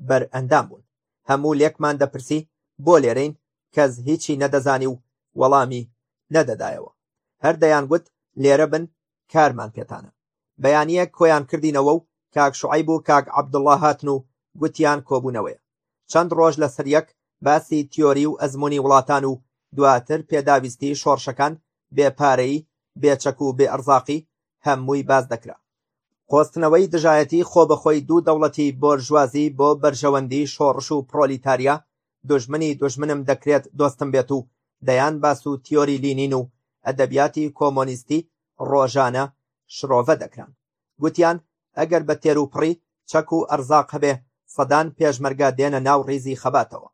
B: بەر ئەندام بوون هەموو لێکمان دەپرسی بۆ لێرەین کەس هیچی نەدەزانی و وەڵامی نەدەدایەوە، هەر دەیانگوت لێرە بن کارمان پێتانە. بەیانییەک کۆیان کردینەوە و کاک شعیب و کاک عەبدوڵڵا هاتن و گوتیان کۆبوونەوەیە. چەند ڕۆژ لەسەر یەک باسی تیۆری و ئەزموونی وڵاتان و دواتر پێداویستی شۆڕشەکان، بێ پارەیی، بێ چەک و بێ ئەرزاقی، هەمووی باس دەکرا. قۆستنەوەی دژایەتی خۆبەخۆی دوو دەوڵەتی بۆرژوازی بۆ بەرژەوەندی شۆڕش و پڕۆلیتاریا دوژمنی دوژمنم دەکرێت دۆستم بێت و دەیان باس و تیۆری لینین و ئەدەبیاتی کۆمۆنیستی ڕۆژانە شڕۆڤە دەکران. گوتیان ئەگەر بە تێروپڕی چەک و ئەرزاق هەبێ سەدان پێشمەرگە دێنە ناو ڕیزی خەباتەوە.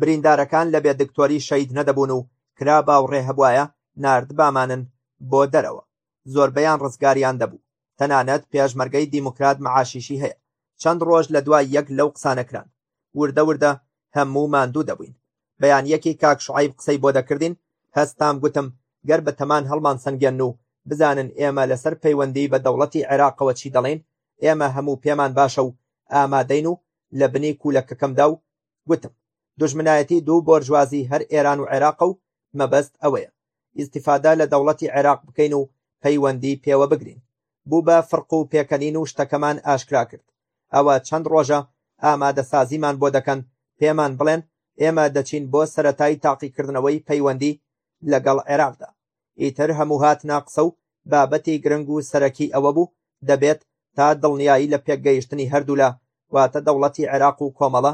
B: بریندارەکان لە بێدکتۆری شەید نەدەبوون و کرا باوڕێ هەبوایە ناردبامانن بۆ دەرەوە. زۆربەیان ڕزگاریان دەبوو، تەنانەت پێشمەرگەی دیموکرات مەعاشیشی هەیە، چەند ڕۆژ لە دوای یەک لەو قسانە کران، وردە وردە هەموو ماندوو دەبووین. بەیانیەکی کاک شوعەیب قسەی بۆ دەکردین، هەستام گوتم گەر بە تەمان هەڵمانسەنگێنن و بزانن ئێمە لەسەر پەیوەندیی بە دەوڵەتی عێراقەوە چی دەڵێین، ئێمە هەموو پێمان باشە و ئامادەین و لە بنی کوولەکەکەمدا و گوتم دوژمنایەتی دوو بۆرژوازی هەر ئێران و عێراقە و مەبەست ئەوەیە ئیستیفادە لە دەوڵەتی عێراق بکەین و پەیوەندی پێوە بگرین بوو بە فرق و پێکەنین و شتەکەمان ئاشکرا کرد ئەوە چەند ڕۆژە ئامادە سازیمان بۆ دەکەن پێمان بڵێن ئێمە دەچین بۆ سەرەتای تاقیکردنەوەی پەیوەندی لەگەڵ عێراقدا ئیتر هەموو هاتنە قسە و بابەتی گرنگ و سەرەکی ئەوە بوو دەبێت تا دڵنیایی لە پێکگەیشتنی هەردوولا واتە دەوڵەتی عێراق و کۆمەڵە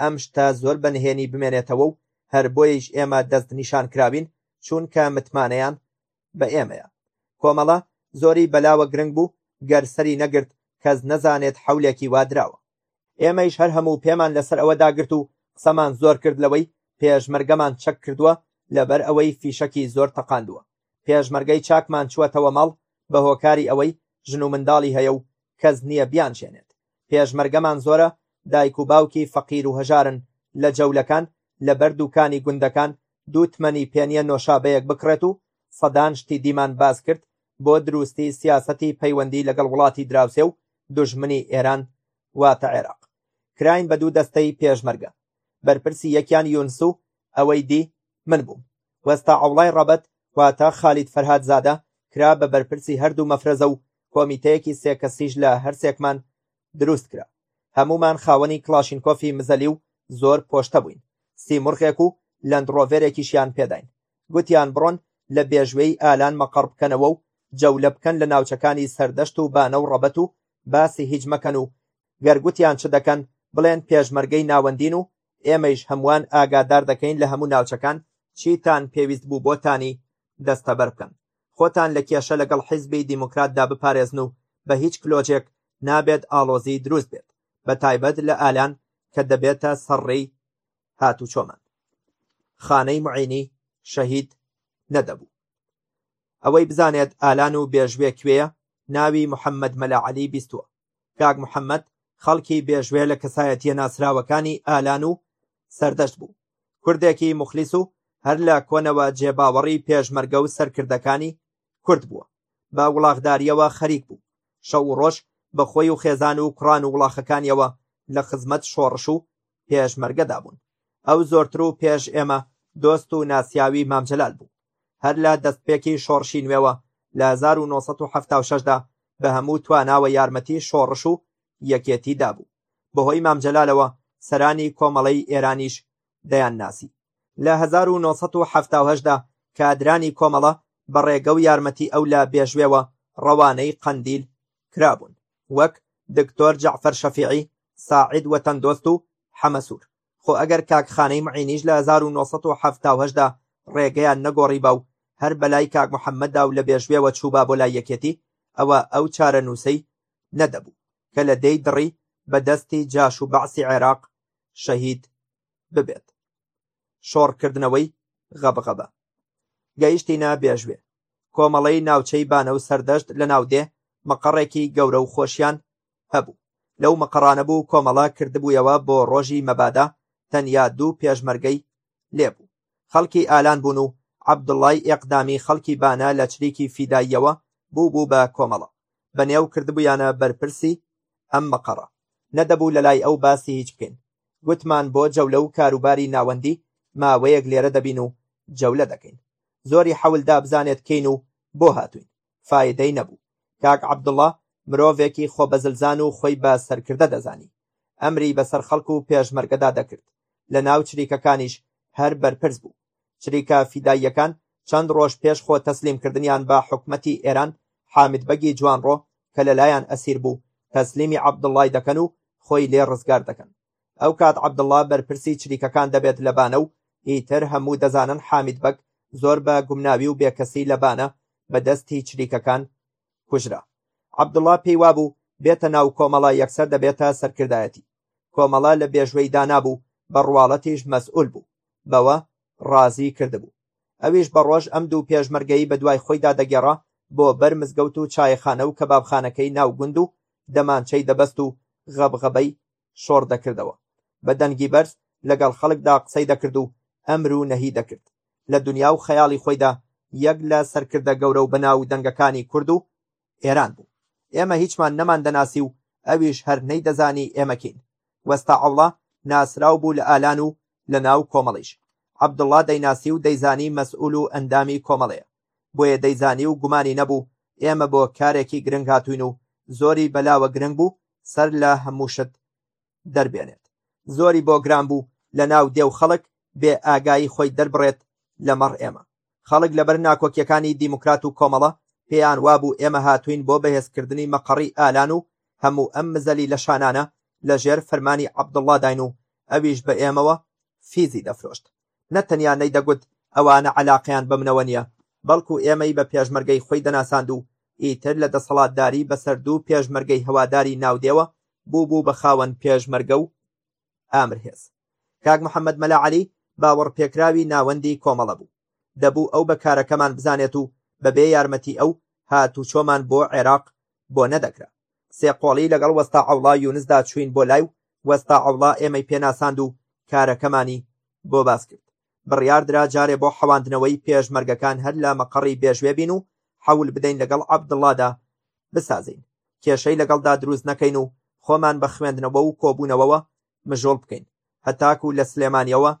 B: ئەم شتە زۆر بە نهێنی بمێنێتەوە و هەر بۆیەیش ئێمە دەست نیشان کراوین چونکە متمانەیان بە ئێمەیە کۆمەڵە زۆری بەلاوە گرنگ بوو گەر سەری نەگرت کەس نەزانێت حولێکی وادراوە ئێمەیش هەر هەموو پێمان لەسەر ئەوە داگرت و قسەمان زۆر کرد لەوەی پێشمەرگەمان چەک کردووە لەبەر ئەوەی فیشەکی زۆر تەقاندووە پێشمەرگەی چاکمان چووەتەوە ماڵ بە هۆکاری ئەوەی ژن و منداڵی هەیە و کەس نییە بیانشێنێت پێشمەرگەمان زۆرە دایک و باوکی فەقیر و هەژارن لە جەولەکان لەبەر دووکانی گوندەکان دوو تمەنی پێنیە نۆشابەیەک بکڕێت و سەدان شتی دیمان باس کرد بۆ دروستی سیاسەتی پەیوەندی لەگەڵ وڵاتی دراوسێ و دوژمنی ئێران واتە عێراق کراین بە دوو دەستەی پێشمەرگە بەرپرسی یەکیان یونس و ئەوەی دی من بووم وەستا عەوڵای ڕەبەت واتە خالید فەرهاد زادە کرا بە بەرپرسی هەردوو مەفرەزە و کۆمیتەیەکی سێ کەسیش لە هەرسێکمان دروست کرا هەمومان خاوەنی کڵاشینکۆفی مزەلی و زۆر پۆشتە بووین سیمرغێک و لەندڕۆڤێرێکیشیان پێداین گوتیان بڕۆن لە بێژوێی ئالان مەقەڕ بکەنەوە و جەولە بکەن لە ناوچەکانی سەردەشت و بانە و ڕەبەت و باسی هیچ مەکەن و گەرگوتیان چ دەکەن بڵێن پێشمەرگەی ناوەندین و ئێمەیش هەمووان ئاگادار دەکەین لە هەموو ناوچەکان چیتان پێویست بوو بۆتانی دەستەبەر بکەن خۆتان لە کێشە لەگەڵ حیزبی دیموکراتدا بپارێزن و بە هیچ کلۆجێک نابێت ئاڵۆزی دروست بێت بەتایبەت لە ئالان کە دەبێتە سەر ڕێی هاتوچۆمان خانەی معینی شەهید نەدەبوو ئەوەی بزانێت ئالان و بێژوێ کوێیە ناوی محەممەد مەلاعەلی بیستووە کاک محەممەد خەڵکی بێژوێ لە کەسایەتیە ناسراوەکانی ئالان و سەردەشت بوو کوردێکی مخلیس و هەر لە کۆنەوە جێباوەڕی پێشمەرگە و سەرکردەکانی کورد بووە بە وڵاخداریەوە خەریک بوو شەو و ڕۆژ بە خۆی و خێزان و کوڕان و وڵاخەکانیەوە لە خزمەت شۆڕش و پێشمەرگەدا بوون ئەو زۆرتر و پێش ئێمە دۆست و ناسیاوی مامجلال بوو هەر لە دەستپێکی شۆڕشی نوێوە لە 1970دا بە هەموو تواناوە یارمەتی شۆڕش و یەکێتی دابوو بەهۆی مامجلالەوە سەرانی کۆمەڵەی ئێرانیش دەیانناسی. لە هەزار و نۆ سەد و حەفتا و هەشت دا کادرانی کۆمەڵە بە ڕێگە و یارمەتی ئەو لە بێژوێوە ڕەوانەی قەندیل کرابوون، وەک، دکتۆر جەعفەر شەفیعی، ساعید وەتەندۆست و حەمە سوور. خۆ ئەگەر کاک خانەی معینیش لە هەزار و نۆ سەد و حەفتا و هەشت دا ڕێگەیان نەگۆڕیبا و هەر بە لای کاک محەممەددا و لە بێژوێوە چووبا بۆ لای یەکێتی، ئەوە ئەو چارەنووسەی نەدەبوو. کە لە دەی دڕی بە دەستی جاش و بەعسی عێراق شەهید ببێت. شۆڕکردنەوەی غەبغەبە. گەیشتینە بێژوێ. کۆمەڵەی ناوچەی بانە و سەردەشت لە ناودێ مەقەڕێکی گەورە و خۆشیان هەبوو. لەو مەقەڕانە بوو کۆمەڵە کردبوویەوە بۆ ڕۆژی مەبادا تەنیا دوو پێشمەرگەی لێبوو. خەڵکی ئالان بوون و عەبدوڵای ئێقدامی خەڵکی بانە لە چریکی فیداییەوە بووبوو بە کۆمەڵە، بەنێو کردبوویانە بەرپرسی ئەم مقەڕە، نەدەبوو لەلای ئەو باسی هیچ بکەین، گوتمان بۆ جەولە و کاروباری ناوەندی ماوەیەک لێرە دەبین و جەولە دەکەین، زۆری حەول دا بزانێت کێین و بۆ هاتووین، فایدەی نەبوو، کاک عەبدوڵا مرۆڤێکی خۆبەزلزان و خۆی بە سەرکردە دەزانی، ئەمری بەسەر خەڵک و پێشمەرگەدا دەکرد، لەناو چریکەکانیش هەر بەرپرس بوو، چریکە فیداییەکان چەند ڕۆژ پێش خۆ تەسلیمکردنیان بە حکومەتی ئێران حامد بەگی جوانڕۆ کە لەلایان ئەسیر بوو تەسلیمی عەبدوڵای دەکەن و خۆی لێ ڕزگار دەکەن. ئەو کات عەبدوڵڵا بەرپرسی چریکەکان دەبێت لە بانە و ئیتر هەموو دەزانن حامید بەگ زۆر بە گومناوی و بێکەسی لە بانە بە دەستی چریکەکان کوژرا عەبدوڵڵا پێی وابوو بێتە ناو کۆمەڵە یەکسەر دەبێتە سەرکردایەتی کۆمەڵە لە بێژوەی دانابوو بە ڕواڵەتیش مەسئول بوو بەوە ڕازی کردبوو ئەویش بە ڕۆژ ئەم دوو پێشمەرگەی بە دوای خۆیدا دەگێڕا بۆ بەر مزگەوت و چایخانە و کەبابخانەکەی ناو گوند و دەمانچەی دەبەست و غەبغەبەی شۆڕ دەکردەوە بە دەنگی بەرز لەگەڵ خەڵکدا قسەی دەکرد و ئەمر و نەهی دەکرد لە دنیا و خەیاڵی خۆیدا یەک لە سەرکردە گەورە و بەناو و دەنگەکانی کورد و ئێران بوو ئێمە هیچمان نەمان دەناسی و ئەویش هەر نەی دەزانی ئێمە کین وەستا عەوڵا ناسراو بوو لە ئالان و لە ناو کۆمەڵیش عەبدوڵڵا دەیناسی و دەیزانی مەسئول و ئەندامی کۆمەڵەیە بۆیە دەیزانی و گومانی نەبوو ئێمە بۆ کارێکی گرنگ هاتووین و زۆری بەلاوە گرنگ بوو سەر لە هەموو شت دەربێنێت زۆری بۆ گران بوو لە ناو دێو خەڵک بێ ئاگایی خۆی دەربڕێت لەمەڕ ئێمە خەڵک لەبەر ناکۆکیەکانی دیموکرات و کۆمەڵە پێیان وابوو ئێمە هاتوین بۆ بەهێزکردنی مەقەڕی ئالان و هەموو ئەم مزەلی لە شانانە لە ژێر فەرمانی عەبدوڵڵاداین و ئەویش بە ئێمەوە فیزی دەفرۆشت نە تەنیا نەیدەگوت ئەوانە عەلاقەیان بە منەوە نیە، بەڵکو ئێمەی بە پێشمەرگەی خۆی دەناساند و ئیتر لە دەسەڵاتداری بەسەر دوو پێشمەرگەی هەواداری ناودێوە بووبوو بە خاوەن پێشمەرگە و ئامر هێز. کاک محەمەد مەلا عەلی باوەڕپێکراوی ناوەندی کۆمەڵە بوو. دەبوو ئەو بە کارەکەمان بزانێت و بەبێ یارمەتی ئەو هاتوچۆمان بۆ عێراق بۆ نەدەکرا. سێقۆڵی لەگەڵ وەستا عەوڵا یونسدا چووین بۆ لای و وەستا عەوڵا ئێمەی پێناساند و کارەکەمانی بۆ باس کرد. بڕیاردرا جارێ بۆ حەواندنەوەی پێشمەرگەکان هەر لە مەقەڕی بێژوێ بین و حەول بدەین لەگەڵ عەبدوڵڵادا بسازین، کێشەی لەگەڵدا دروست نەکەین و خۆمان بە خوێندنەوە و کۆبوونەوەوە مژۆڵ بکەین هەتاکو لە سلێمانیەوە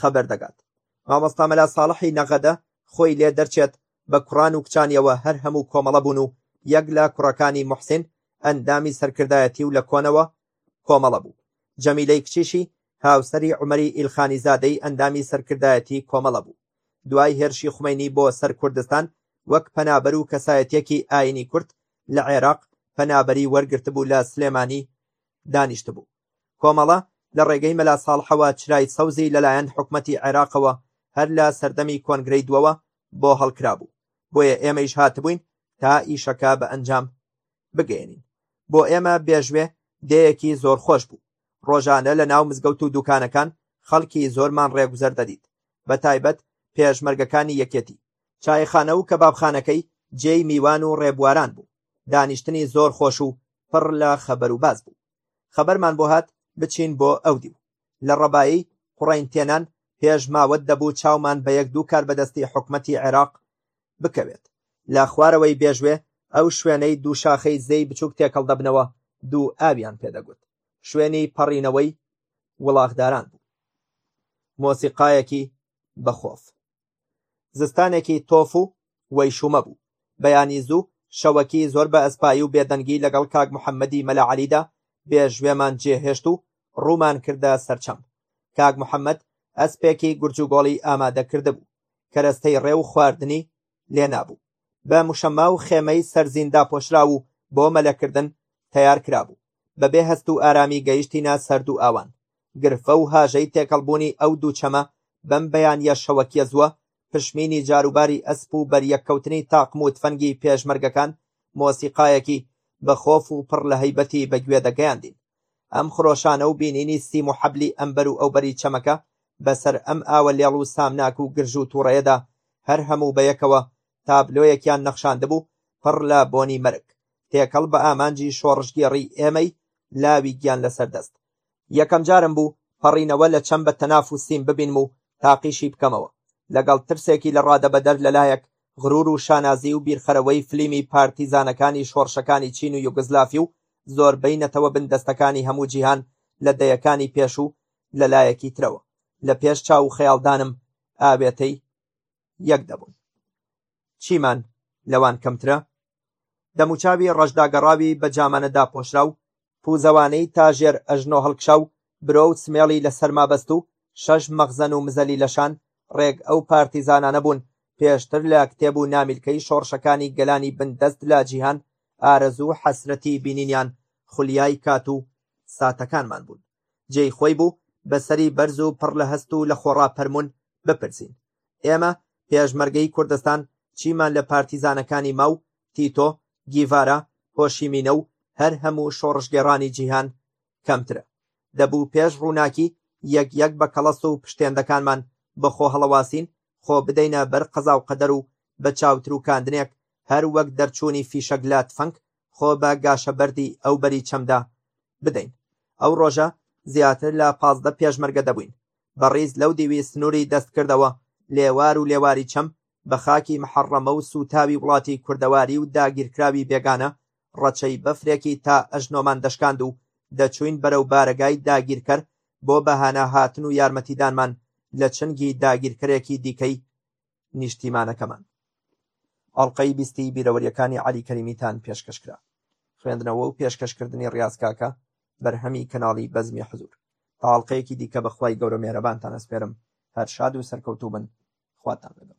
B: خەبەر دەگات مامۆستا مەلا ساڵحی نەغەدە خۆی لێ دەرچێت بە کوڕان و کچانیەوە هەر هەموو کۆمەڵە بوون و یەک لە کوڕەکانی محسین ئەندامی سەرکردایەتی و لە کۆنەوە کۆمەڵە بوو جەمیلەی کچیشی هاوسەری عمەری ئیلخانی زادەی ئەندامی سەرکردایەتی کۆمەڵە بوو دوای هێرشی خومینی بۆ سەر کوردستان وەک پەنابەر و کەسایەتێکی ئاینی کورد لە عێراق پەنابەری وەرگرتبوو لە سلێمانی دانیشتبوو. کۆمەڵە لە ڕێگەی مەلا ساڵحەوە چرای سەوزی لەلایەن حکومەتی عێراقەوە هەر لە سەردەمی کۆنگرەی دووەوە بۆ هەڵکرابوو، بۆیە ئێمەیش هاتبووین تا ئیشەکە بە ئەنجام بگەیەنین. بۆ ئێمە بێژوێ دێیەکی زۆر خۆش بوو. ڕۆژانە لە ناو مزگەوت و دوکانەکان خەڵکی زۆرمان ڕێگوزەر دەدیت، بەتایبەت پێشمەرگەکانی یەکێتی. چایخانە و کەبابخانەکەی جێی میوان و ڕێبواران بوو. دانیشتنی زۆر خۆش و پڕ لە خەبەر و باس بوو. خەبەرمان بۆ هات بچین بۆ ئەودیو. لە ڕەبایەی قوڕین تێنان پێش ماوەت دەبوو چاومان بە یەک دوو کاربەدەستی حکومەتی عێراق بکەوێت. لە خوارەوەی بێژوێ ئەو شوێنەی دوو شاخەی زێی بچووک تێکەڵ دەبنەوە دوو ئاویان پێ دەگوت. شوێنی پەڕینەوەی وڵاخداران بوو. مۆسیقایەکی بە خۆف. زستانێکی تۆف و وەیشومە بوو بەیانی زوو شەوەکی زۆر بە ئەسپایی و بێدەنگی لەگەڵ کاک محەممەدی مەلا عەلیدا بێژوێمان جێهێشت و ڕوومان کردە سەرچەم کاک محەممەد ئەسپێکی گورجوگۆڵی ئامادە کردبوو کەرەستەی ڕێ و خواردنی لێ نابوو بە مشەما و خێمەی سەرزیندا پۆشرا و بۆ مەلەکردن تیار کرابوو بەبێ هەست و ئارامی گەیشتینە سەردوو ئاوان گرفە و هاژەی تێکەڵبوونی ئەو دوو چەمە بەم بەیانە شەوەکیە زووە پشمینی جاروباری ئەسپ و بەریەککەوتنی تاقم و تفەنگی پێشمەرگەکان مۆسیقایەکی بەخۆف و پڕ لە هەیبەتی بەگوێ دەگەیاندین ئەم خرۆشانە و بینینی سیم و حەبلی ئەمبەر و ئەوبەری چەمەکە بەسەر ئەم ئاوە لێڵ و سامناک و گرژ و تووڕەیەدا هەر هەموو بەیەکەوە تابلۆیەکیان نەخشاندبوو پڕ لە بۆنی مەرگ، تێکەڵ بە ئامانجی شۆڕشگێڕی ئێمەی لاوی گیان لەسەر دەست. یەکەم جارم بوو پەڕینەوە لە چەم بە تەناف و سیم ببینم و تاقیشی بکەمەوە، لەگەڵ ترسێکی لەڕادەبەدەر لەلایەک غرور و شانازی و بیرخەرەوەی فلیمی پارتیزانەکانی شۆڕشەکانی چین و یوگزلافی و زۆربەی نەتەوە بندەستەکانی هەموو جیهان لە دەیەکانی پێشوو، لەلایەکی ترەوە لە پێش چاو و خەیاڵدانم ئاوێتەی یەک دەبوون. چیمان لەوان کەمترە؟ دەموچاوی ڕەشداگەڕاوی بە جامانە داپۆشراو، پووزەوانەی تا ژێر ئەژنۆ هەڵکشاو، برۆ و سمێڵی لە سەرما بەست و شەش مەخزەن و مزەلی لەشان، ڕێک ئەو پارتیزانانە بوون پێشتر لە کتێب و نامیلکەی شۆڕشەکانی گەلانی بندەست لە جیهان، ئارەزوو و حەسرەتی بینینیان خولیای کات و ساتەکانمان بوون. جێی خۆی بوو بە سەری بەرز و پڕ لە هەست و لە خۆڕا پەرموون بپرسین ئێمە پێشمەرگەی کوردستان چیمان لە پارتیزانەکانی ماو، تیتۆ، گیڤارا، هۆشیمینە و هەر هەموو شۆڕشگێڕانی جیهان کەمترە؟ دەبوو پێش ڕووناکی یەک یەک بە کەڵەس و پشتێندەکانمان بە خۆ هەڵەواسین خۆ بدەینە بەر قەزا و قەدەر و بە چاوتروکاندنێک هەر وەک دەرچوونی فیشەک لە تفەنگ خۆ بە گاشە بەردی ئەو بەری چەمدا بدەین. ئەو ڕۆژە زیاتر لە پازدە پێشمەرگە دەبووین. بە ڕیز لەو دیوی سنووری دەست کردەوە لێوار و لێواری چەم بە خاکی محەڕەمە و سووتاوی وڵاتی کوردەواری و داگیرکراوی بێگانە ڕەچەی بەفرێکی تا ئەژنۆمان دەشکاند و دەچووین بەرەو بارەگای داگیرکەر بۆ بەهاناهاتن و یارمەتیدانمان لە چنگی داگیرکەرێکی دیکەی نیشتیمانەکەمان. ئەڵقەی بیستی بیرەوەریەکانی عەلی کەریمیتان پێشکەش کرا. خوێندنەوە و پێشکەشکردنی ڕیاز کاکە بەرهەمی کەناڵی بەزمی حزور. تا ئەڵقەیەکی دیکە بەخوای گەورە مێرەبانتان ئەسپێرم هەر شاد و سەرکەوتوو بن خواتان لەگەڵ.